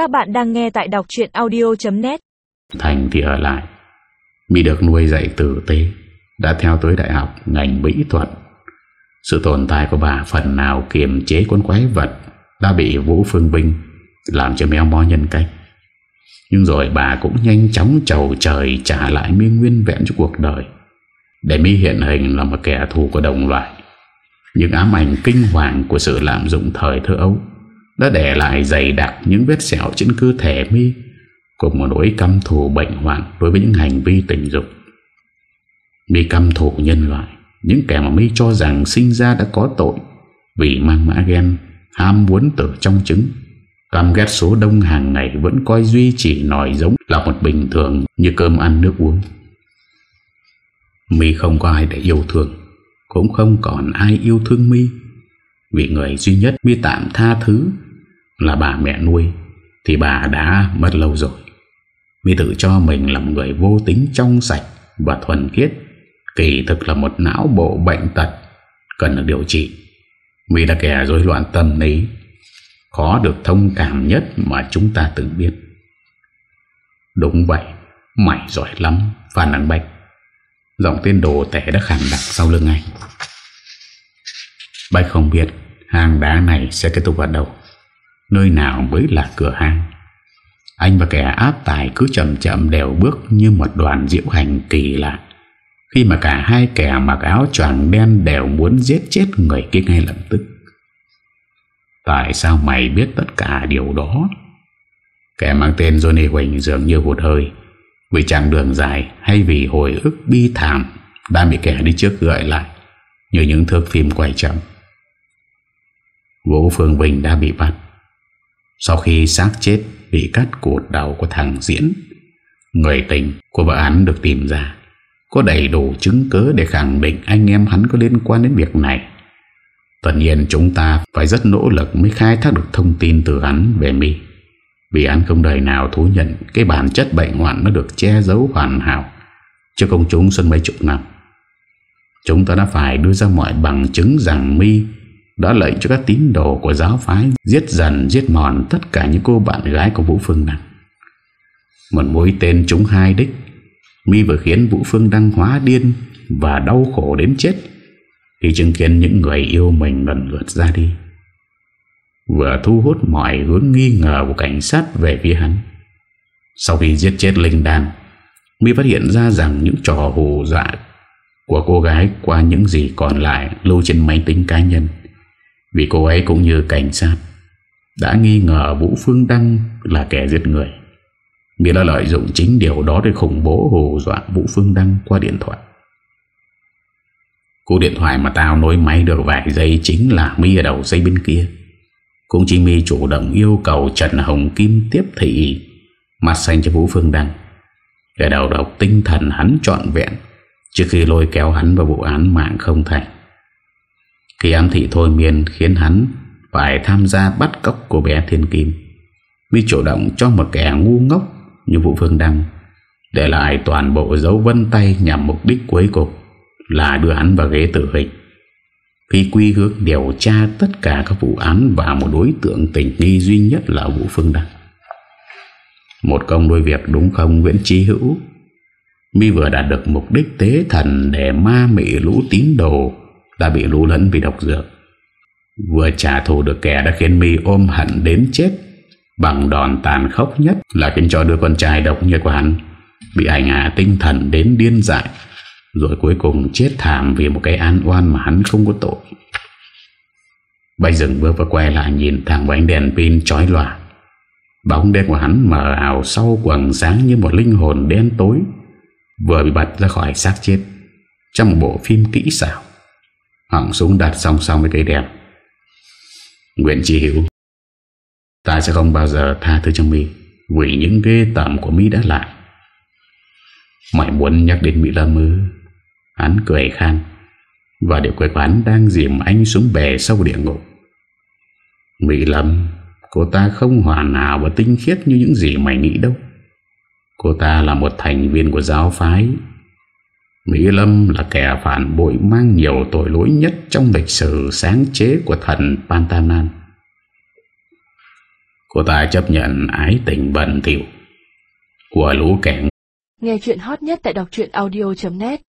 Các bạn đang nghe tại đọc chuyện audio.net Thành thì ở lại. Mi được nuôi dạy tử tế, Đã theo tới đại học ngành mỹ thuật. Sự tồn tại của bà phần nào kiềm chế con quái vật Đã bị Vũ Phương binh Làm cho méo mó nhân cách. Nhưng rồi bà cũng nhanh chóng trầu trời Trả lại mi nguyên vẹn cho cuộc đời. Để mi hiện hình là một kẻ thù của đồng loại. Những ám ảnh kinh hoàng Của sự lạm dụng thời thơ ấu đã để lại dày đặc những vết sẹo trên cơ thể mi, Cùng một nỗi căm thù bệnh hoạn Đối với những hành vi tình dục. Mi căm thù nhân loại, Những kẻ mà mi cho rằng sinh ra đã có tội Vì mang mã ghen Ham muốn tử trong trứng. Căm ghét số đông hàng ngày Vẫn coi duy chỉ nòi giống Là một bình thường như cơm ăn nước uống. Mi không có ai để yêu thương, Cũng không còn ai yêu thương Mi. Vì người duy nhất Mi tạm tha thứ là bà mẹ nuôi, Thì bà đã mất lâu rồi. Mi tự cho mình là một người vô tính trong sạch Và thuần khiết. Kỳ thực là một não bộ bệnh tật, Cần được điều trị. Mi là kẻ rối loạn tâm lý, Khó được thông cảm nhất Mà chúng ta từng biết. Đúng vậy Mày giỏi lắm, Phan Đăng Bạch. Giọng tên đồ tẻ đã khẳng đặc sau lưng anh. Bạch không biết hàng đá này sẽ kết thúc ở đâu. Nơi nào mới là cửa hang? Anh và kẻ áp tài cứ chậm chậm đều bước Như một đoàn diễu hành kỳ lạ. Khi mà cả hai kẻ mặc áo choàng đen Đều muốn giết chết người kia ngay lập tức. Tại sao mày biết tất cả điều đó? Kẻ mang tên Johnny Huỳnh dường như hụt hơi. Vì chặng đường dài Hay vì hồi ức bi thảm, Đã bị kẻ đi trước gợi lại Như những thước phim quay chậm. Vũ Phương Bình đã bị bắt. Sau khi xác chết Bị cắt cột đầu của thằng Diễn, Người tình của vợ án được tìm ra Có đầy đủ chứng cứ để khẳng định Anh em hắn có liên quan đến việc này Tất nhiên chúng ta phải rất nỗ lực mới khai thác được thông tin từ hắn về mi. Vì hắn không đời nào thú nhận cái bản chất bệnh hoạn nó được che giấu hoàn hảo cho công chúng xuân mấy chục năm. Chúng ta đã phải đưa ra mọi bằng chứng rằng mi đã lệnh cho các tín đồ của giáo phái. Giết dần giết mòn tất cả những cô bạn gái của Vũ Phương Đăng. Một mũi tên chúng hai đích, mi vừa khiến Vũ Phương Đăng hóa điên và đau khổ đến chết. Khi chứng kiến những người yêu mình lần lượt ra đi Vừa thu hút mọi hướng nghi ngờ của cảnh sát về phía hắn. Sau khi giết chết Linh Đan Mi phát hiện ra rằng những trò hù dọa của cô gái qua những gì còn lại lưu trên máy tính cá nhân. Vì cô ấy cũng như cảnh sát, Đã nghi ngờ Vũ Phương Đăng là kẻ giết người Mi đã lợi dụng chính điều đó để khủng bố hù dọa Vũ Phương Đăng qua điện thoại Cú điện thoại mà tao nối máy được vài giây chính là Mi ở đầu dây bên kia. Cũng chỉ Mi chủ động yêu cầu Trần Hồng Kim tiếp thị mặt xanh cho Vũ Phương Đăng. Để đầu độc tinh thần hắn trọn vẹn, trước khi lôi kéo hắn vào vụ án mạng không thành. Khi ám thị thôi miên khiến hắn phải tham gia bắt cóc của bé Thiên Kim. Mi chủ động cho một kẻ ngu ngốc như Vũ Phương Đăng để lại toàn bộ dấu vân tay nhằm mục đích cuối cùng là đưa hắn vào ghế tử hình. Khi quy hướng điều tra tất cả các vụ án và một đối tượng tình nghi duy nhất là Vũ Phương Đăng. Một công đôi việc đúng không, Nguyễn Trí Hữu Mi vừa đạt được mục đích tế thần để ma mị lũ tín đồ đã bị lũ lẫn vì độc dược. Vừa trả thù được kẻ đã khiến Mi ôm hận đến chết. Bằng đòn tàn khốc nhất là khiến cho đứa con trai độc như của hắn bị ảnh hạ tinh thần đến điên dại, rồi cuối cùng chết thảm vì một cái an oan mà hắn không có tội. Bạch dừng bước và quay lại nhìn thằng bánh đèn pin chói lòa. Bóng đen của hắn mờ ảo sau quần sáng như một linh hồn đen tối, Vừa bị bật ra khỏi xác chết. Trong một bộ phim kỹ xảo Hỏng súng đặt song song với cây đèn. Nguyễn Chi Hiểu Ta sẽ không bao giờ tha thứ cho Mỹ, Vì những ghê tẩm của Mỹ đã lại. Mày muốn nhắc đến Mỹ Lâm ư Hắn cười khan, Và điều quay quán đang dìm anh xuống bè sâu địa ngục. Mỹ Lâm, Cô ta không hoàn hảo và tinh khiết như những gì mày nghĩ đâu. Cô ta là một thành viên của giáo phái Mỹ Lâm là kẻ phản bội mang nhiều tội lỗi nhất trong lịch sử sáng chế của thần Pantanan. Cô ta chấp nhận ái tình bẩn thỉu Của lũ kẻ Nghe chuyện hot nhất tại đọc audio.net